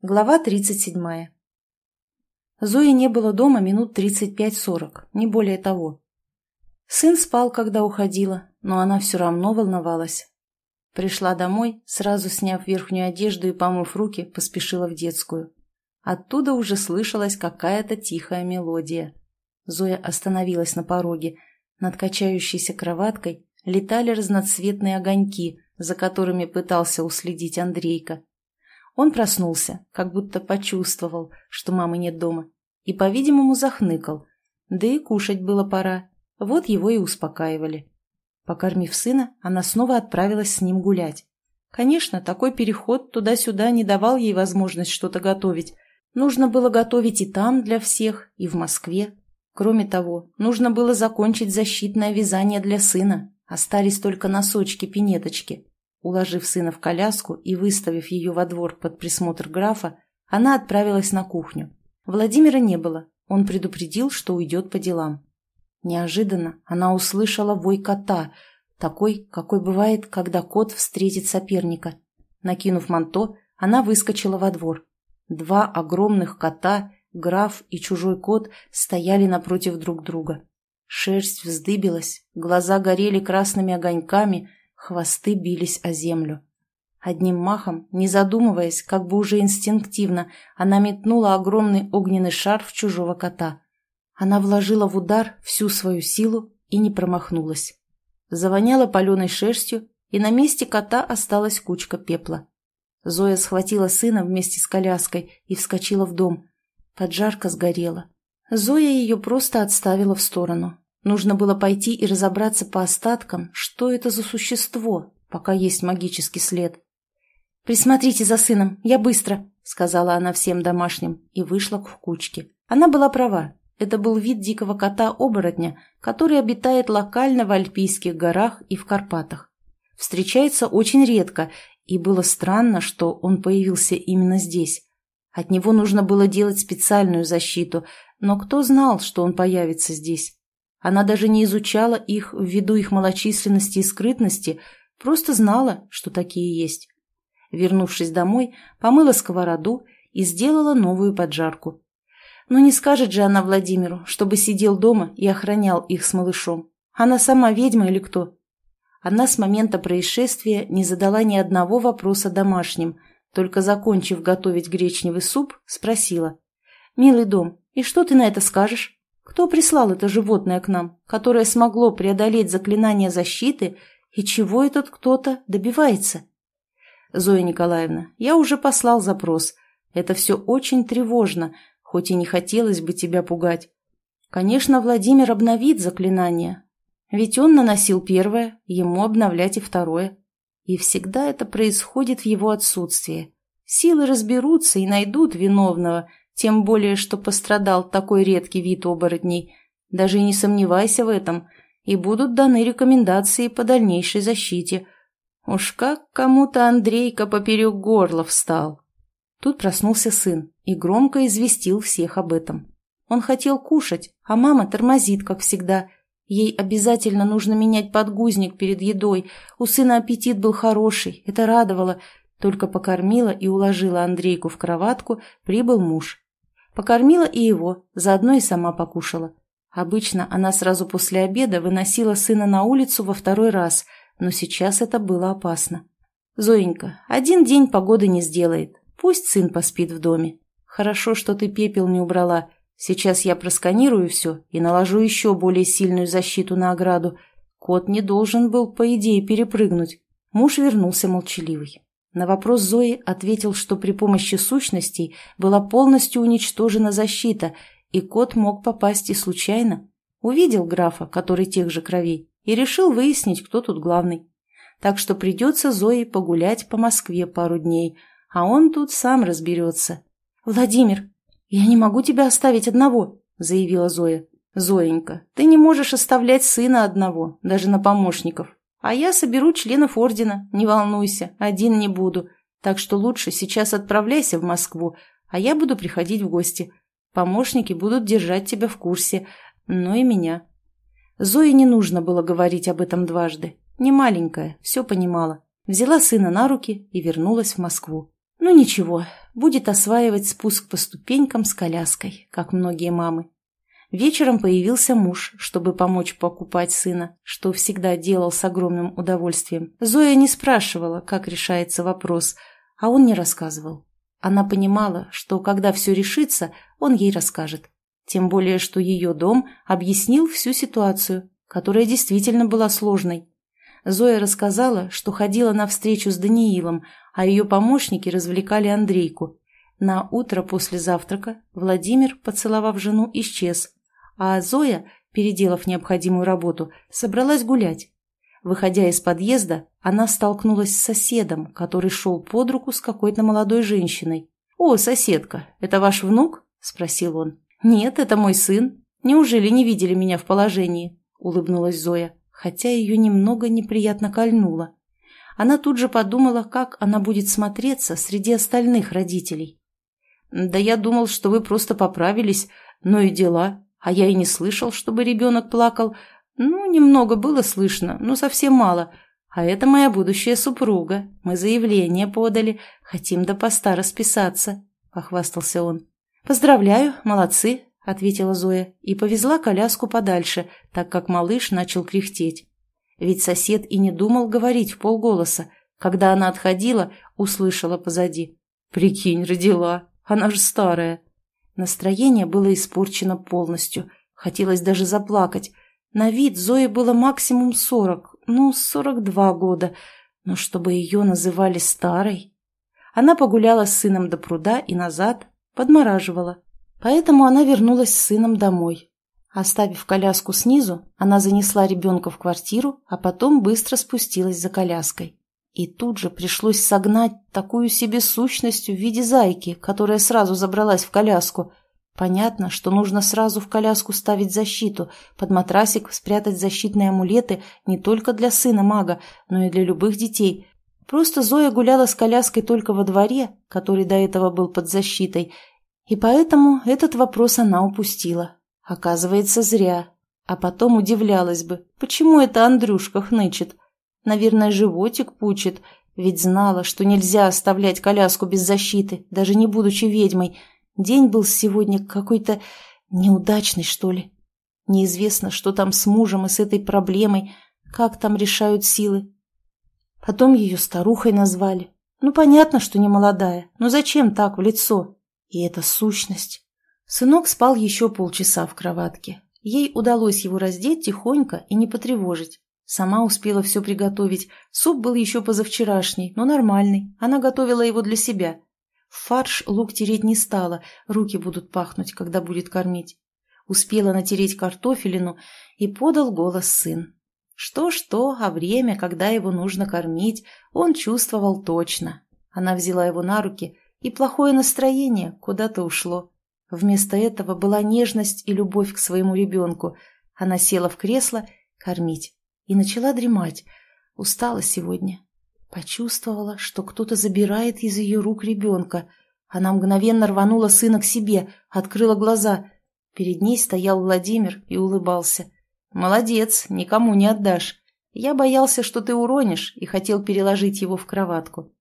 Глава 37. Зои не было дома минут 35-40, не более того. Сын спал, когда уходила, но она все равно волновалась. Пришла домой, сразу сняв верхнюю одежду и помыв руки, поспешила в детскую. Оттуда уже слышалась какая-то тихая мелодия. Зоя остановилась на пороге. Над качающейся кроваткой летали разноцветные огоньки, за которыми пытался уследить Андрейка. Он проснулся, как будто почувствовал, что мамы нет дома, и, по-видимому, захныкал. Да и кушать было пора. Вот его и успокаивали. Покормив сына, она снова отправилась с ним гулять. Конечно, такой переход туда-сюда не давал ей возможность что-то готовить. Нужно было готовить и там для всех, и в Москве. Кроме того, нужно было закончить защитное вязание для сына. Остались только носочки-пинеточки. Уложив сына в коляску и выставив ее во двор под присмотр графа, она отправилась на кухню. Владимира не было, он предупредил, что уйдет по делам. Неожиданно она услышала вой кота, такой, какой бывает, когда кот встретит соперника. Накинув манто, она выскочила во двор. Два огромных кота, граф и чужой кот, стояли напротив друг друга. Шерсть вздыбилась, глаза горели красными огоньками, Хвосты бились о землю. Одним махом, не задумываясь, как бы уже инстинктивно, она метнула огромный огненный шар в чужого кота. Она вложила в удар всю свою силу и не промахнулась. Завоняла паленой шерстью, и на месте кота осталась кучка пепла. Зоя схватила сына вместе с коляской и вскочила в дом. Поджарка сгорела. Зоя ее просто отставила в сторону. Нужно было пойти и разобраться по остаткам, что это за существо, пока есть магический след. «Присмотрите за сыном, я быстро», — сказала она всем домашним и вышла к кучке. Она была права. Это был вид дикого кота-оборотня, который обитает локально в Альпийских горах и в Карпатах. Встречается очень редко, и было странно, что он появился именно здесь. От него нужно было делать специальную защиту, но кто знал, что он появится здесь? Она даже не изучала их ввиду их малочисленности и скрытности, просто знала, что такие есть. Вернувшись домой, помыла сковороду и сделала новую поджарку. Но не скажет же она Владимиру, чтобы сидел дома и охранял их с малышом. Она сама ведьма или кто? Она с момента происшествия не задала ни одного вопроса домашним, только закончив готовить гречневый суп, спросила. «Милый дом, и что ты на это скажешь?» Кто прислал это животное к нам, которое смогло преодолеть заклинание защиты, и чего этот кто-то добивается? Зоя Николаевна, я уже послал запрос. Это все очень тревожно, хоть и не хотелось бы тебя пугать. Конечно, Владимир обновит заклинание, ведь он наносил первое, ему обновлять и второе. И всегда это происходит в его отсутствие. Силы разберутся и найдут виновного, тем более, что пострадал такой редкий вид оборотней. Даже не сомневайся в этом, и будут даны рекомендации по дальнейшей защите. Уж как кому-то Андрейка поперек горла встал. Тут проснулся сын и громко известил всех об этом. Он хотел кушать, а мама тормозит, как всегда. Ей обязательно нужно менять подгузник перед едой. У сына аппетит был хороший, это радовало. Только покормила и уложила Андрейку в кроватку, прибыл муж. Покормила и его, заодно и сама покушала. Обычно она сразу после обеда выносила сына на улицу во второй раз, но сейчас это было опасно. «Зоенька, один день погоды не сделает. Пусть сын поспит в доме. Хорошо, что ты пепел не убрала. Сейчас я просканирую все и наложу еще более сильную защиту на ограду. Кот не должен был, по идее, перепрыгнуть». Муж вернулся молчаливый. На вопрос Зои ответил, что при помощи сущностей была полностью уничтожена защита, и кот мог попасть и случайно. Увидел графа, который тех же кровей, и решил выяснить, кто тут главный. Так что придется Зое погулять по Москве пару дней, а он тут сам разберется. «Владимир, я не могу тебя оставить одного», — заявила Зоя. «Зоенька, ты не можешь оставлять сына одного, даже на помощников. А я соберу членов ордена, не волнуйся, один не буду. Так что лучше сейчас отправляйся в Москву, а я буду приходить в гости. Помощники будут держать тебя в курсе, ну и меня. Зое не нужно было говорить об этом дважды. Не маленькая, все понимала. Взяла сына на руки и вернулась в Москву. Ну ничего, будет осваивать спуск по ступенькам с коляской, как многие мамы. Вечером появился муж, чтобы помочь покупать сына, что всегда делал с огромным удовольствием. Зоя не спрашивала, как решается вопрос, а он не рассказывал. Она понимала, что когда все решится, он ей расскажет. Тем более, что ее дом объяснил всю ситуацию, которая действительно была сложной. Зоя рассказала, что ходила на встречу с Даниилом, а ее помощники развлекали Андрейку. На утро после завтрака Владимир, поцеловав жену, исчез, а Зоя, переделав необходимую работу, собралась гулять. Выходя из подъезда, она столкнулась с соседом, который шел под руку с какой-то молодой женщиной. «О, соседка, это ваш внук?» – спросил он. «Нет, это мой сын. Неужели не видели меня в положении?» – улыбнулась Зоя, хотя ее немного неприятно кольнуло. Она тут же подумала, как она будет смотреться среди остальных родителей. «Да я думал, что вы просто поправились, но и дела. А я и не слышал, чтобы ребенок плакал. Ну, немного было слышно, но совсем мало. А это моя будущая супруга. Мы заявление подали. Хотим до поста расписаться», — похвастался он. «Поздравляю, молодцы», — ответила Зоя и повезла коляску подальше, так как малыш начал кряхтеть. Ведь сосед и не думал говорить в полголоса. Когда она отходила, услышала позади. «Прикинь, родила. Она же старая». Настроение было испорчено полностью. Хотелось даже заплакать. На вид Зое было максимум сорок, ну, сорок два года. Но чтобы ее называли старой... Она погуляла с сыном до пруда и назад, подмораживала. Поэтому она вернулась с сыном домой. Оставив коляску снизу, она занесла ребенка в квартиру, а потом быстро спустилась за коляской. И тут же пришлось согнать такую себе сущность в виде зайки, которая сразу забралась в коляску. Понятно, что нужно сразу в коляску ставить защиту, под матрасик спрятать защитные амулеты не только для сына мага, но и для любых детей. Просто Зоя гуляла с коляской только во дворе, который до этого был под защитой, и поэтому этот вопрос она упустила. Оказывается, зря. А потом удивлялась бы, почему это Андрюшка хнычет. Наверное, животик пучит, ведь знала, что нельзя оставлять коляску без защиты, даже не будучи ведьмой. День был сегодня какой-то неудачный, что ли. Неизвестно, что там с мужем и с этой проблемой, как там решают силы. Потом ее старухой назвали. Ну, понятно, что не молодая, но зачем так в лицо? И это сущность. Сынок спал еще полчаса в кроватке. Ей удалось его раздеть тихонько и не потревожить. Сама успела все приготовить. Суп был еще позавчерашний, но нормальный. Она готовила его для себя. Фарш лук тереть не стала, руки будут пахнуть, когда будет кормить. Успела натереть картофелину, и подал голос сын. Что-что, а время, когда его нужно кормить, он чувствовал точно. Она взяла его на руки, и плохое настроение куда-то ушло. Вместо этого была нежность и любовь к своему ребенку. Она села в кресло кормить и начала дремать. Устала сегодня. Почувствовала, что кто-то забирает из ее рук ребенка. Она мгновенно рванула сына к себе, открыла глаза. Перед ней стоял Владимир и улыбался. «Молодец, никому не отдашь. Я боялся, что ты уронишь, и хотел переложить его в кроватку».